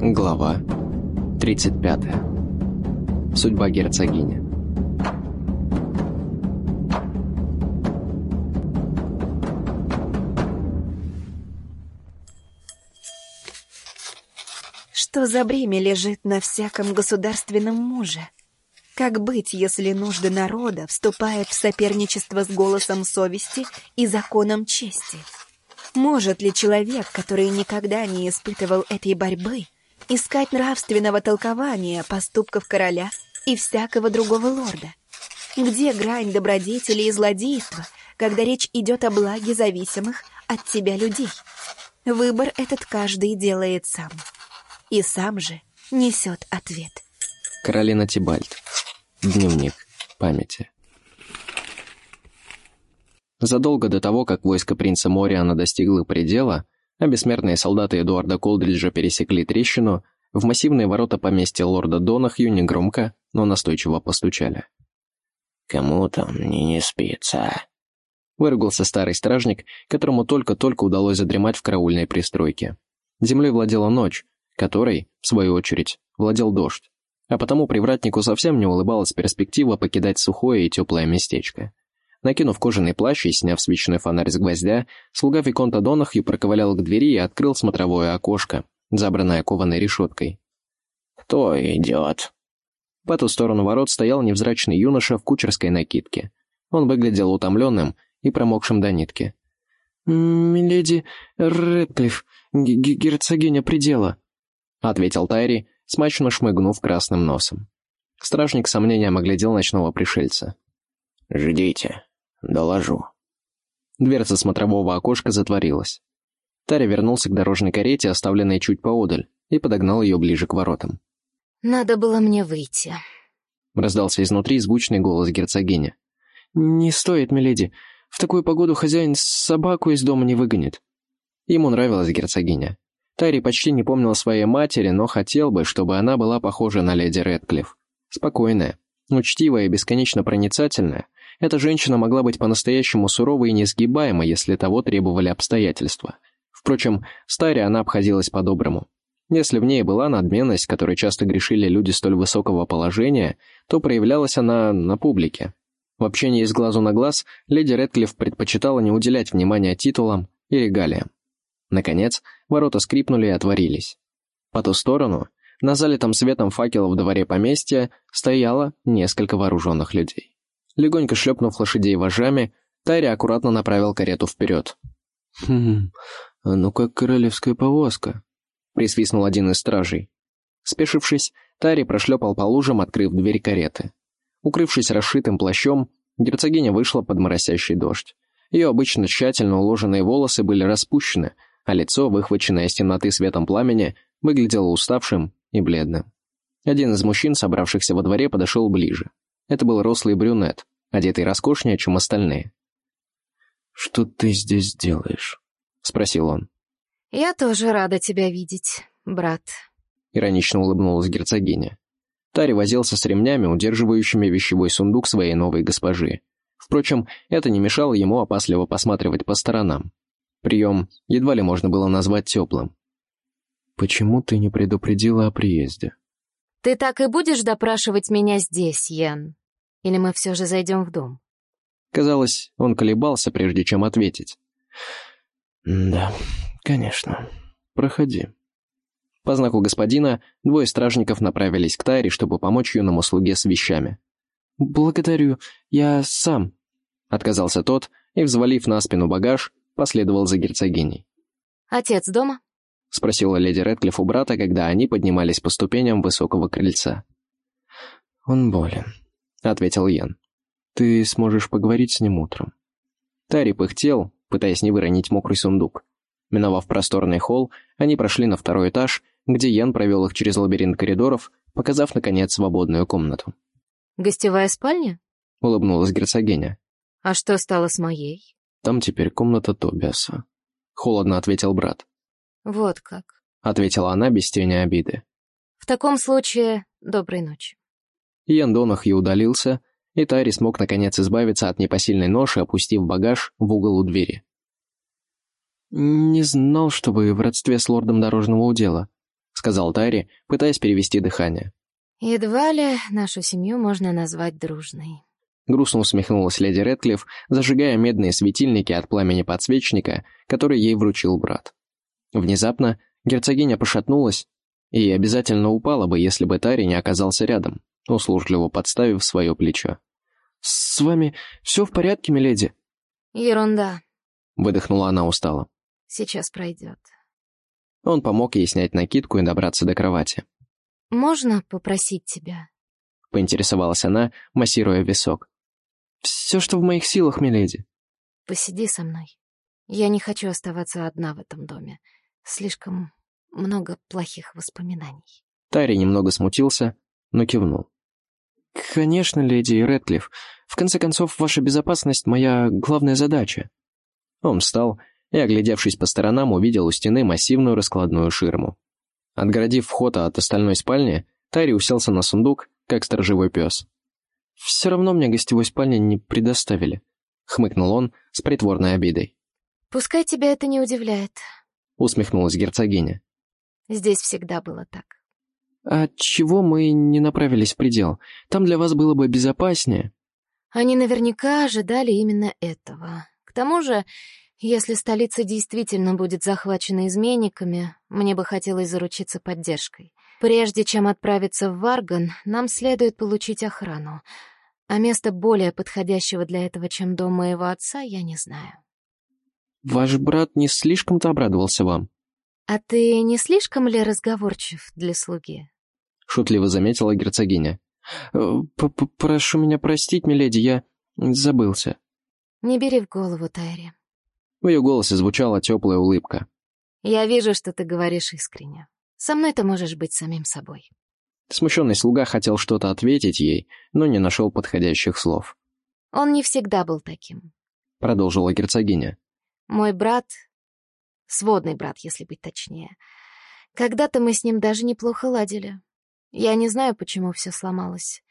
Глава 35. Судьба герцогини. Что за бремя лежит на всяком государственном муже? Как быть, если нужды народа вступают в соперничество с голосом совести и законом чести? Может ли человек, который никогда не испытывал этой борьбы, искать нравственного толкования поступков короля и всякого другого лорда. Где грань добродетели и злодейства, когда речь идет о благе зависимых от тебя людей? Выбор этот каждый делает сам. И сам же несет ответ. Каролина Тибальд. Дневник памяти. Задолго до того, как войско принца Мориана достигло предела, а бессмертные солдаты Эдуарда Колдриджа пересекли трещину, в массивные ворота поместья лорда Донахью негромко, но настойчиво постучали. «Кому там не не спится?» Выругался старый стражник, которому только-только удалось задремать в караульной пристройке. Землей владела ночь, которой, в свою очередь, владел дождь. А потому привратнику совсем не улыбалась перспектива покидать сухое и теплое местечко. Накинув кожаный плащ и сняв свечной фонарь с гвоздя, слуга Виконта Донахью проковылял к двери и открыл смотровое окошко, забранное кованой решеткой. «Кто идет?» По ту сторону ворот стоял невзрачный юноша в кучерской накидке. Он выглядел утомленным и промокшим до нитки. «Миледи Рэдклифф, герцогиня предела», — ответил Тайри, смачно шмыгнув красным носом. Стражник с сомнением оглядел ночного пришельца. «Ждите», Доложу». Дверца смотрового окошка затворилась. Таря вернулся к дорожной карете, оставленной чуть поодаль, и подогнал ее ближе к воротам. «Надо было мне выйти», — раздался изнутри звучный голос герцогини. «Не стоит, миледи. В такую погоду хозяин собаку из дома не выгонит». Ему нравилась герцогиня. Тари почти не помнил своей матери, но хотел бы, чтобы она была похожа на леди Редклифф. Спокойная, учтивая и бесконечно проницательная, эта женщина могла быть по-настоящему суровой и несгибаемой, если того требовали обстоятельства. Впрочем, старе она обходилась по-доброму. Если в ней была надменность, которой часто грешили люди столь высокого положения, то проявлялась она на публике. В общении с глазу на глаз леди Редклифф предпочитала не уделять внимания титулам и регалиям. Наконец, ворота скрипнули и отворились. По ту сторону, на залитом светом факелов дворе поместья, стояло несколько вооруженных людей. Легонько шлепнув лошадей вожжами, Тайри аккуратно направил карету вперед. «Хм, а ну как королевская повозка», — присвистнул один из стражей. Спешившись, Тари прошлепал по лужам, открыв дверь кареты. Укрывшись расшитым плащом, герцогиня вышла под моросящий дождь. Ее обычно тщательно уложенные волосы были распущены, а лицо, выхваченное из темноты светом пламени, выглядело уставшим и бледным. Один из мужчин, собравшихся во дворе, подошел ближе. Это был рослый брюнет, одетый роскошнее, чем остальные. «Что ты здесь делаешь?» — спросил он. «Я тоже рада тебя видеть, брат», — иронично улыбнулась герцогиня. Тари возился с ремнями, удерживающими вещевой сундук своей новой госпожи. Впрочем, это не мешало ему опасливо посматривать по сторонам. Прием едва ли можно было назвать теплым. «Почему ты не предупредила о приезде?» «Ты так и будешь допрашивать меня здесь, Ян?» Или мы все же зайдем в дом?» Казалось, он колебался, прежде чем ответить. «Да, конечно. Проходи». По знаку господина двое стражников направились к Тайре, чтобы помочь юному слуге с вещами. «Благодарю, я сам», — отказался тот и, взвалив на спину багаж, последовал за герцогиней. «Отец дома?» — спросила леди Рэдклифф у брата, когда они поднимались по ступеням высокого крыльца. «Он болен», — ответил Ян. «Ты сможешь поговорить с ним утром». Тари пыхтел, пытаясь не выронить мокрый сундук. Миновав просторный холл, они прошли на второй этаж, где Ян провел их через лабиринт коридоров, показав, наконец, свободную комнату. «Гостевая спальня?» — улыбнулась герцогиня. «А что стало с моей?» «Там теперь комната Тобиаса», — холодно ответил брат. «Вот как», — ответила она без тени обиды. «В таком случае, доброй ночи». Ян Донахью удалился, и Тари смог наконец избавиться от непосильной ноши, опустив багаж в угол у двери. «Не знал, что вы в родстве с лордом дорожного удела», — сказал Тайри, пытаясь перевести дыхание. «Едва ли нашу семью можно назвать дружной». Грустно усмехнулась леди Редклифф, зажигая медные светильники от пламени подсвечника, который ей вручил брат. Внезапно герцогиня пошатнулась и обязательно упала бы, если бы Тари не оказался рядом, услужливо подставив свое плечо. «С вами все в порядке, миледи?» «Ерунда», — выдохнула она устало. «Сейчас пройдет». Он помог ей снять накидку и добраться до кровати. «Можно попросить тебя?» — поинтересовалась она, массируя висок. «Все, что в моих силах, миледи». «Посиди со мной. Я не хочу оставаться одна в этом доме. Слишком много плохих воспоминаний». Тари немного смутился, но кивнул. «Конечно, леди Редклифф. В конце концов, ваша безопасность — моя главная задача». Он встал и, оглядевшись по сторонам, увидел у стены массивную раскладную ширму. Отгородив вход от остальной спальни, Тари уселся на сундук, как сторожевой пес. «Все равно мне гостевой спальни не предоставили», — хмыкнул он с притворной обидой. «Пускай тебя это не удивляет», — усмехнулась герцогиня. «Здесь всегда было так». «А чего мы не направились в предел? Там для вас было бы безопаснее». Они наверняка ожидали именно этого. К тому же, если столица действительно будет захвачена изменниками, мне бы хотелось заручиться поддержкой. Прежде чем отправиться в Варган, нам следует получить охрану. А места более подходящего для этого, чем дом моего отца, я не знаю. Ваш брат не слишком-то обрадовался вам. А ты не слишком ли разговорчив для слуги? Шутливо заметила герцогиня. Э, «Прошу меня простить, миледи, я забылся». «Не бери в голову, Тайри». В ее голосе звучала теплая улыбка. «Я вижу, что ты говоришь искренне. Со мной ты можешь быть самим собой». Смущенный слуга хотел что-то ответить ей, но не нашел подходящих слов. «Он не всегда был таким», — продолжила герцогиня. «Мой брат, сводный брат, если быть точнее, когда-то мы с ним даже неплохо ладили. Я не знаю, почему все сломалось.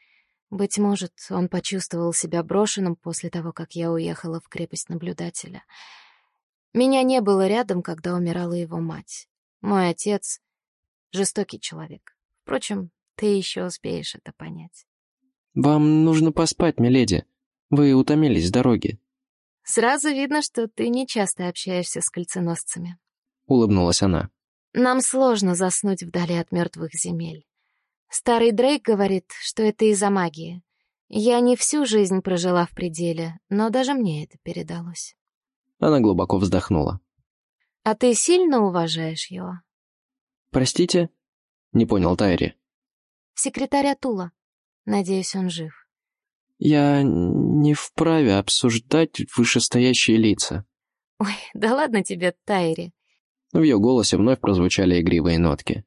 Быть может, он почувствовал себя брошенным после того, как я уехала в крепость наблюдателя. Меня не было рядом, когда умирала его мать. Мой отец — жестокий человек. Впрочем, ты еще успеешь это понять. «Вам нужно поспать, миледи. Вы утомились с дороги». «Сразу видно, что ты не часто общаешься с кольценосцами», — улыбнулась она. «Нам сложно заснуть вдали от мертвых земель. Старый Дрейк говорит, что это из-за магии. Я не всю жизнь прожила в пределе, но даже мне это передалось. Она глубоко вздохнула. «А ты сильно уважаешь его?» «Простите?» — не понял Тайри. «Секретарь Атула. Надеюсь, он жив». «Я не вправе обсуждать вышестоящие лица». «Ой, да ладно тебе, Тайри». В ее голосе вновь прозвучали игривые нотки.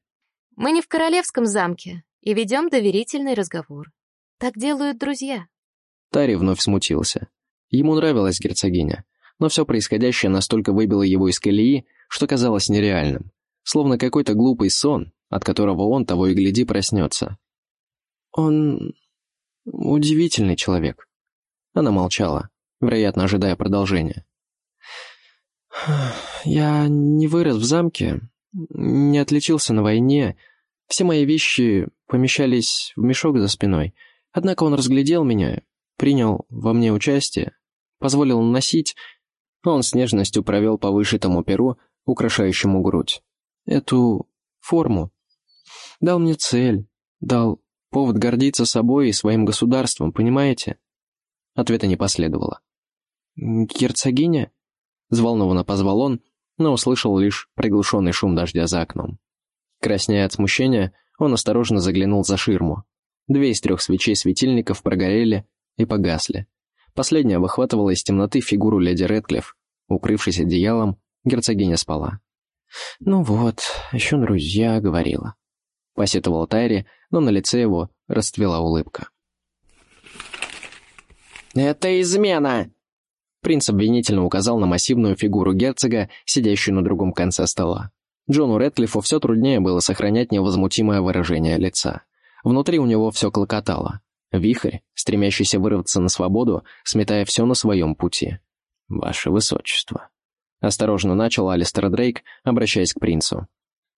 «Мы не в королевском замке и ведем доверительный разговор. Так делают друзья». Тари вновь смутился. Ему нравилась герцогиня, но все происходящее настолько выбило его из колеи, что казалось нереальным, словно какой-то глупый сон, от которого он того и гляди проснется. «Он удивительный человек». Она молчала, вероятно, ожидая продолжения. «Я не вырос в замке, не отличился на войне, все мои вещи помещались в мешок за спиной. Однако он разглядел меня, принял во мне участие, позволил носить. Он с нежностью провел по вышитому перу, украшающему грудь. Эту форму. Дал мне цель, дал повод гордиться собой и своим государством, понимаете? Ответа не последовало. «Герцогиня?» — взволнованно позвал он, но услышал лишь приглушенный шум дождя за окном. Краснея от смущения, он осторожно заглянул за ширму. Две из трех свечей светильников прогорели и погасли. Последняя выхватывала из темноты фигуру леди Редклифф. Укрывшись одеялом, герцогиня спала. «Ну вот, еще друзья», — говорила. Посетовал Тайри, но на лице его расцвела улыбка. «Это измена!» Принц обвинительно указал на массивную фигуру герцога, сидящую на другом конце стола. Джону Рэдклиффу все труднее было сохранять невозмутимое выражение лица. Внутри у него все клокотало. Вихрь, стремящийся вырваться на свободу, сметая все на своем пути. «Ваше Высочество», — осторожно начал Алистер Дрейк, обращаясь к принцу.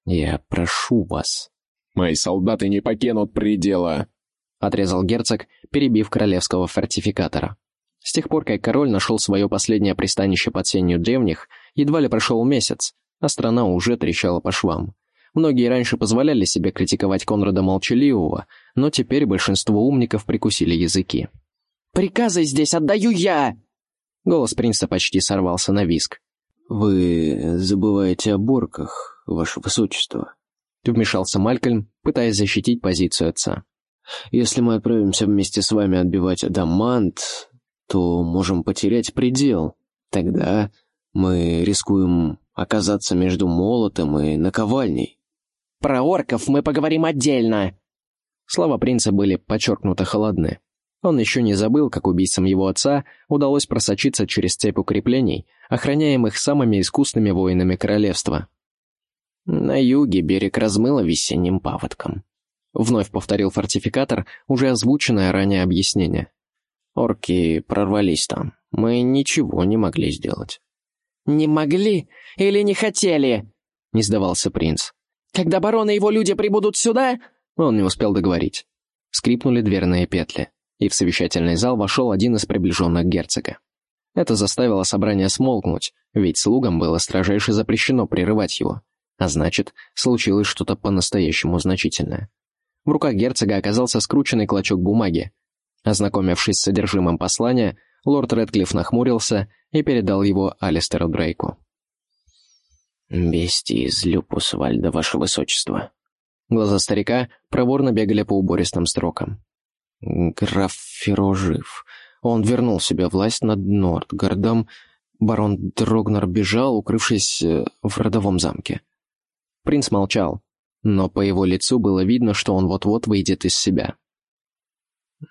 Я прошу вас». «Мои солдаты не покинут предела», — отрезал герцог, перебив королевского фортификатора. С тех пор, как король нашел свое последнее пристанище под сенью древних, едва ли прошел месяц, а страна уже трещала по швам. Многие раньше позволяли себе критиковать Конрада Молчаливого, но теперь большинство умников прикусили языки. «Приказы здесь отдаю я!» Голос принца почти сорвался на виск. «Вы забываете о борках, ваше высочество», — вмешался Малькольм, пытаясь защитить позицию отца. «Если мы отправимся вместе с вами отбивать Адамант, то можем потерять предел. Тогда мы рискуем оказаться между молотом и наковальней». «Про орков мы поговорим отдельно!» Слова принца были подчеркнуто холодны. Он еще не забыл, как убийцам его отца удалось просочиться через цепь укреплений, охраняемых самыми искусными воинами королевства. «На юге берег размыло весенним паводком», — вновь повторил фортификатор уже озвученное ранее объяснение. «Орки прорвались там. Мы ничего не могли сделать». «Не могли или не хотели?» — не сдавался принц. «Когда барон и его люди прибудут сюда...» Он не успел договорить. Скрипнули дверные петли и в совещательный зал вошел один из приближенных герцога. Это заставило собрание смолкнуть, ведь слугам было строжайше запрещено прерывать его, а значит, случилось что-то по-настоящему значительное. В руках герцога оказался скрученный клочок бумаги. Ознакомившись с содержимым послания, лорд Редклифф нахмурился и передал его Алистеру Дрейку. «Вести из Люпусвальда, ваше высочество». Глаза старика проворно бегали по убористым строкам. Граф Феро жив. Он вернул себе власть над Нордгардом. Барон Дрогнер бежал, укрывшись э, в родовом замке. Принц молчал, но по его лицу было видно, что он вот-вот выйдет из себя.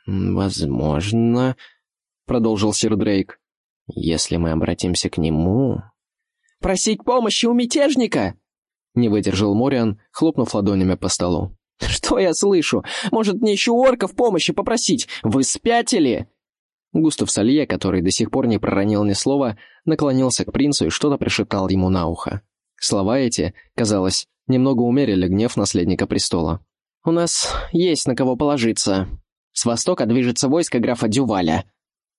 «Возможно», — продолжил сир Дрейк, — «если мы обратимся к нему...» «Просить помощи у мятежника?» — не выдержал Мориан, хлопнув ладонями по столу. «Что я слышу? Может, мне еще у орков помощи попросить? Вы спятили?» Густав Салье, который до сих пор не проронил ни слова, наклонился к принцу и что-то пришептал ему на ухо. Слова эти, казалось, немного умерили гнев наследника престола. «У нас есть на кого положиться. С востока движется войско графа Дюваля».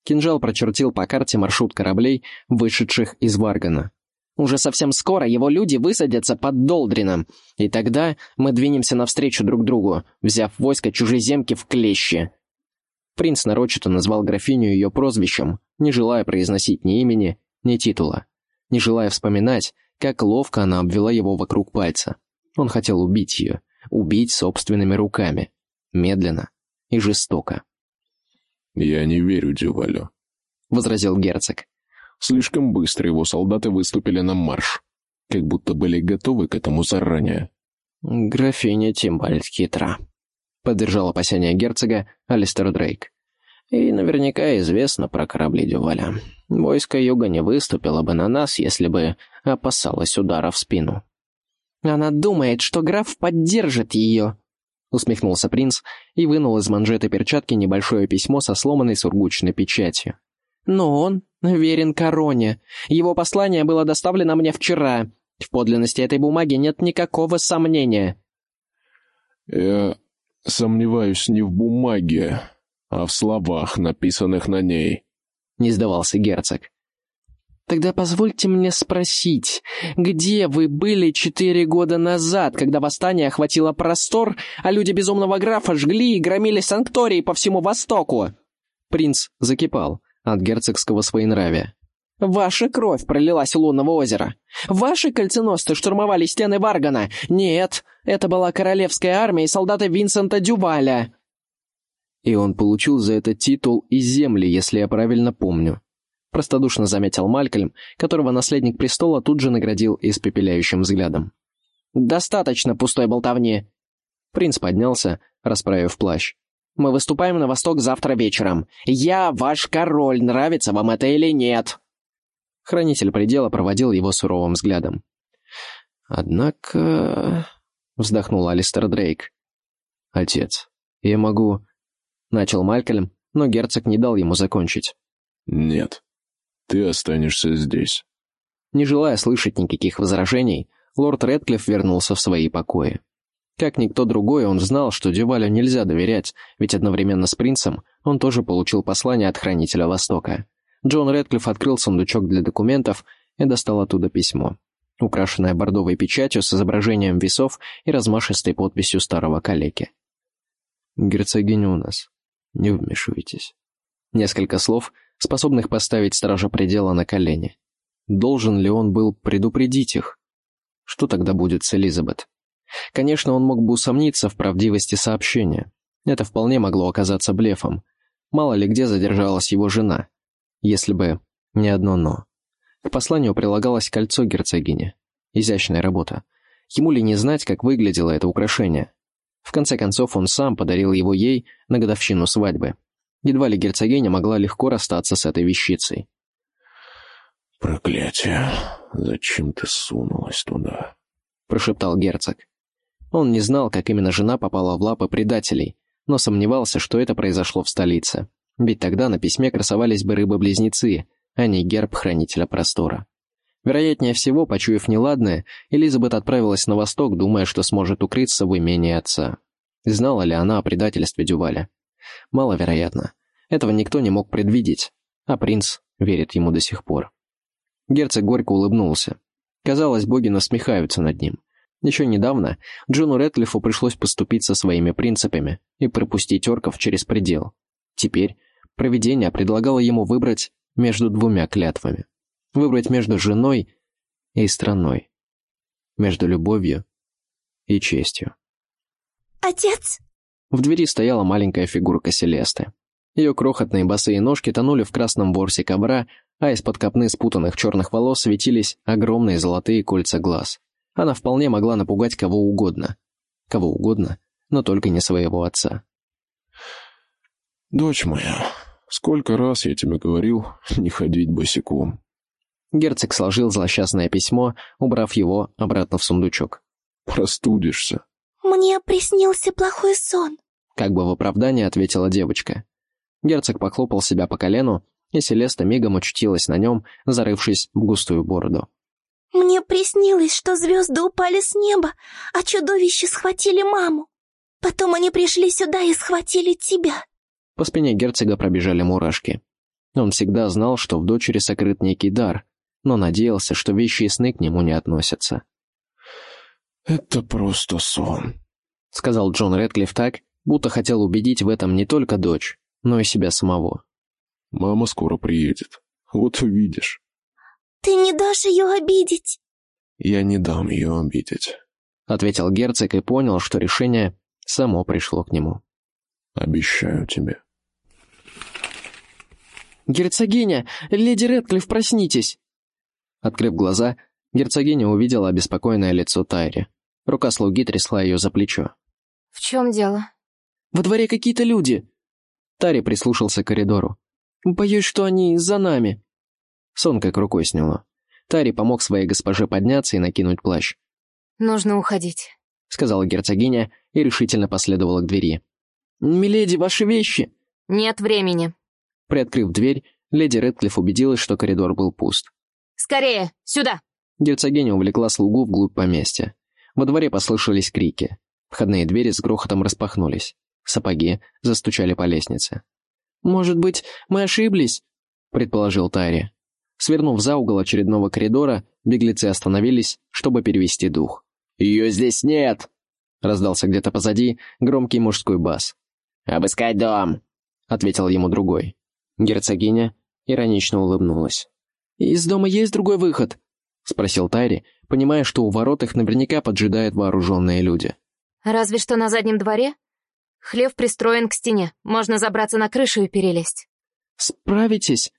Кинжал прочертил по карте маршрут кораблей, вышедших из Варгана. Уже совсем скоро его люди высадятся под Долдрином, и тогда мы двинемся навстречу друг другу, взяв войско чужеземки в клещи». Принц нарочито назвал графиню ее прозвищем, не желая произносить ни имени, ни титула, не желая вспоминать, как ловко она обвела его вокруг пальца. Он хотел убить ее, убить собственными руками, медленно и жестоко. «Я не верю Дювалю», — возразил герцог. Слишком быстро его солдаты выступили на марш, как будто были готовы к этому заранее. «Графиня Тимбальд хитра», — поддержал опасения герцога Алистер Дрейк. «И наверняка известно про корабли Дюваля. Войско Юга не выступило бы на нас, если бы опасалось удара в спину». «Она думает, что граф поддержит ее», — усмехнулся принц и вынул из манжеты перчатки небольшое письмо со сломанной сургучной печатью. «Но он верен короне. Его послание было доставлено мне вчера. В подлинности этой бумаги нет никакого сомнения». «Я сомневаюсь не в бумаге, а в словах, написанных на ней», — не сдавался герцог. «Тогда позвольте мне спросить, где вы были четыре года назад, когда восстание охватило простор, а люди безумного графа жгли и громили санктории по всему Востоку?» Принц закипал от герцогского своенравия. «Ваша кровь пролилась у лунного озера. Ваши кольценосцы штурмовали стены Варгана. Нет, это была королевская армия и солдаты Винсента Дюваля». «И он получил за это титул и земли, если я правильно помню», простодушно заметил Малькольм, которого наследник престола тут же наградил испепеляющим взглядом. «Достаточно пустой болтовни». Принц поднялся, расправив плащ. Мы выступаем на восток завтра вечером. Я ваш король, нравится вам это или нет?» Хранитель предела проводил его суровым взглядом. «Однако...» — вздохнул Алистер Дрейк. «Отец, я могу...» — начал Малькольм, но герцог не дал ему закончить. «Нет, ты останешься здесь». Не желая слышать никаких возражений, лорд Редклифф вернулся в свои покои. Как никто другой, он знал, что Дювалю нельзя доверять, ведь одновременно с принцем он тоже получил послание от Хранителя Востока. Джон Редклифф открыл сундучок для документов и достал оттуда письмо, украшенное бордовой печатью с изображением весов и размашистой подписью старого калеки. «Герцогиня у нас. Не вмешивайтесь». Несколько слов, способных поставить стража предела на колени. Должен ли он был предупредить их? Что тогда будет с Элизабет? Конечно, он мог бы усомниться в правдивости сообщения. Это вполне могло оказаться блефом. Мало ли где задержалась его жена. Если бы не одно «но». К посланию прилагалось кольцо герцогини. Изящная работа. Ему ли не знать, как выглядело это украшение? В конце концов, он сам подарил его ей на годовщину свадьбы. Едва ли герцогиня могла легко расстаться с этой вещицей. «Проклятие! Зачем ты сунулась туда?» — прошептал герцог. Он не знал, как именно жена попала в лапы предателей, но сомневался, что это произошло в столице. Ведь тогда на письме красовались бы рыбы-близнецы, а не герб хранителя простора. Вероятнее всего, почуяв неладное, Элизабет отправилась на восток, думая, что сможет укрыться в имении отца. Знала ли она о предательстве Дюваля? Маловероятно. Этого никто не мог предвидеть, а принц верит ему до сих пор. Герцог горько улыбнулся. Казалось, боги насмехаются над ним. Еще недавно Джону Рэтлифу пришлось поступить со своими принципами и пропустить орков через предел. Теперь провидение предлагало ему выбрать между двумя клятвами. Выбрать между женой и страной. Между любовью и честью. «Отец!» В двери стояла маленькая фигурка Селесты. Ее крохотные босые ножки тонули в красном ворсе ковра, а из-под копны спутанных черных волос светились огромные золотые кольца глаз. Она вполне могла напугать кого угодно. Кого угодно, но только не своего отца. «Дочь моя, сколько раз я тебе говорил не ходить босиком?» Герцог сложил злосчастное письмо, убрав его обратно в сундучок. «Простудишься». «Мне приснился плохой сон», — как бы в оправдание ответила девочка. Герцог похлопал себя по колену, и Селеста мигом очутилась на нем, зарывшись в густую бороду. Мне приснилось, что звезды упали с неба, а чудовища схватили маму. Потом они пришли сюда и схватили тебя». По спине герцога пробежали мурашки. Он всегда знал, что в дочери сокрыт некий дар, но надеялся, что вещи и сны к нему не относятся. «Это просто сон», — сказал Джон Рэдклифф так, будто хотел убедить в этом не только дочь, но и себя самого. «Мама скоро приедет. Вот увидишь». «Ты не дашь ее обидеть?» «Я не дам ее обидеть», — ответил герцог и понял, что решение само пришло к нему. «Обещаю тебе». «Герцогиня! Леди Рэдклифф, проснитесь!» Открыв глаза, герцогиня увидела обеспокоенное лицо Тайри. Рука слуги трясла ее за плечо. «В чем дело?» «Во дворе какие-то люди!» Тари прислушался к коридору. «Боюсь, что они за нами!» Сон как рукой сняло. Тари помог своей госпоже подняться и накинуть плащ. «Нужно уходить», — сказала герцогиня и решительно последовала к двери. «Миледи, ваши вещи!» «Нет времени». Приоткрыв дверь, леди Рэдклифф убедилась, что коридор был пуст. «Скорее, сюда!» Герцогиня увлекла слугу вглубь поместья. Во дворе послышались крики. Входные двери с грохотом распахнулись. Сапоги застучали по лестнице. «Может быть, мы ошиблись?» — предположил Тари. Свернув за угол очередного коридора, беглецы остановились, чтобы перевести дух. «Ее здесь нет!» — раздался где-то позади громкий мужской бас. «Обыскать дом!» — ответил ему другой. Герцогиня иронично улыбнулась. «Из дома есть другой выход?» — спросил Тайри, понимая, что у ворот их наверняка поджидают вооруженные люди. «Разве что на заднем дворе. Хлев пристроен к стене, можно забраться на крышу и перелезть». «Справитесь?»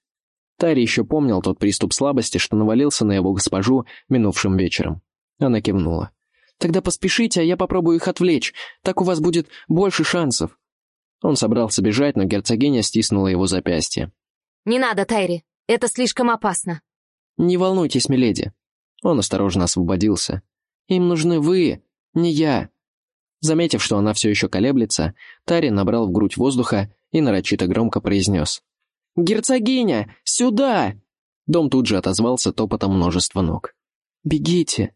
Тари еще помнил тот приступ слабости, что навалился на его госпожу минувшим вечером. Она кивнула. «Тогда поспешите, а я попробую их отвлечь. Так у вас будет больше шансов». Он собрался бежать, но герцогиня стиснула его запястье. «Не надо, Тайри. Это слишком опасно». «Не волнуйтесь, миледи». Он осторожно освободился. «Им нужны вы, не я». Заметив, что она все еще колеблется, Тари набрал в грудь воздуха и нарочито громко произнес. «Герцогиня! Сюда!» Дом тут же отозвался топотом множества ног. «Бегите!»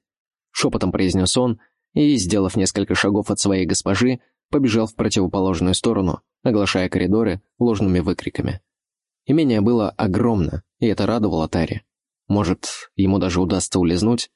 шепотом произнес он и, сделав несколько шагов от своей госпожи, побежал в противоположную сторону, оглашая коридоры ложными выкриками. Имение было огромно, и это радовало Таре. Может, ему даже удастся улизнуть?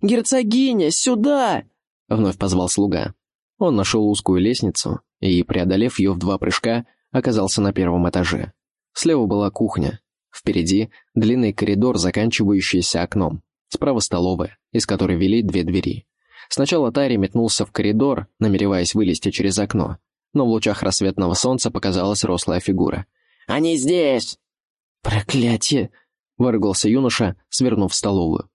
«Герцогиня, сюда!» — вновь позвал слуга. Он нашел узкую лестницу и, преодолев ее в два прыжка, оказался на первом этаже. Слева была кухня. Впереди длинный коридор, заканчивающийся окном. Справа столовая, из которой вели две двери. Сначала Тари метнулся в коридор, намереваясь вылезти через окно, но в лучах рассветного солнца показалась рослая фигура. «Они здесь!» «Проклятие!» — выругался юноша, свернув в столовую.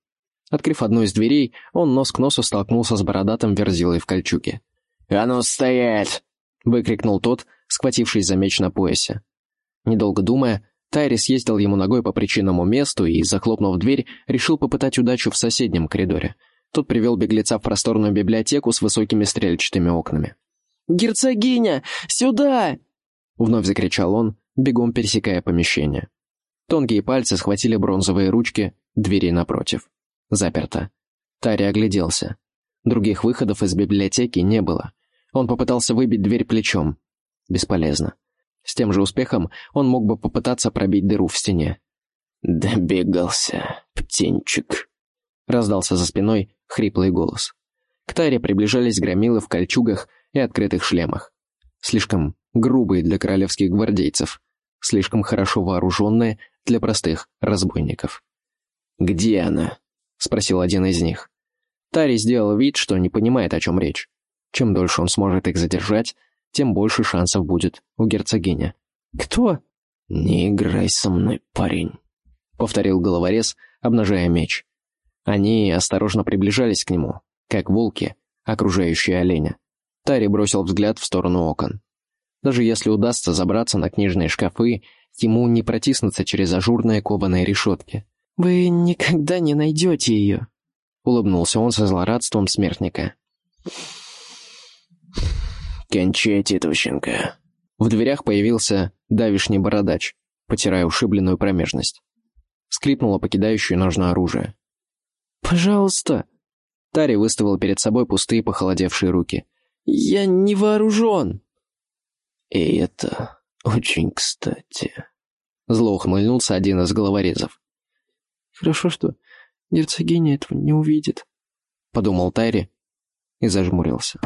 Открыв одну из дверей, он нос к носу столкнулся с бородатым верзилой в кольчуге. «А ну стоять!» — выкрикнул тот, схватившись за меч на поясе. Недолго думая, Тайри съездил ему ногой по причинному месту и, захлопнув дверь, решил попытать удачу в соседнем коридоре. Тот привел беглеца в просторную библиотеку с высокими стрельчатыми окнами. «Герцогиня! Сюда!» Вновь закричал он, бегом пересекая помещение. Тонкие пальцы схватили бронзовые ручки двери напротив. Заперто. Тари огляделся. Других выходов из библиотеки не было. Он попытался выбить дверь плечом. Бесполезно. С тем же успехом он мог бы попытаться пробить дыру в стене. «Добегался, птенчик», — раздался за спиной хриплый голос. К Таре приближались громилы в кольчугах и открытых шлемах. Слишком грубые для королевских гвардейцев, слишком хорошо вооруженные для простых разбойников. «Где она?» — спросил один из них. Тари сделал вид, что не понимает, о чем речь. Чем дольше он сможет их задержать, тем больше шансов будет у герцогини. «Кто?» «Не играй со мной, парень», — повторил головорез, обнажая меч. Они осторожно приближались к нему, как волки, окружающие оленя. Тари бросил взгляд в сторону окон. Даже если удастся забраться на книжные шкафы, ему не протиснуться через ажурные кованые решетки. «Вы никогда не найдете ее», — улыбнулся он со злорадством смертника. «Кончай, тетущенко». В дверях появился давишний бородач, потирая ушибленную промежность. Скрипнуло покидающее ножное оружие. «Пожалуйста!» Тари выставил перед собой пустые похолодевшие руки. «Я не вооружен!» «И это очень кстати», — зло ухмыльнулся один из головорезов. «Хорошо, что герцогиня этого не увидит», — подумал Тайри и зажмурился.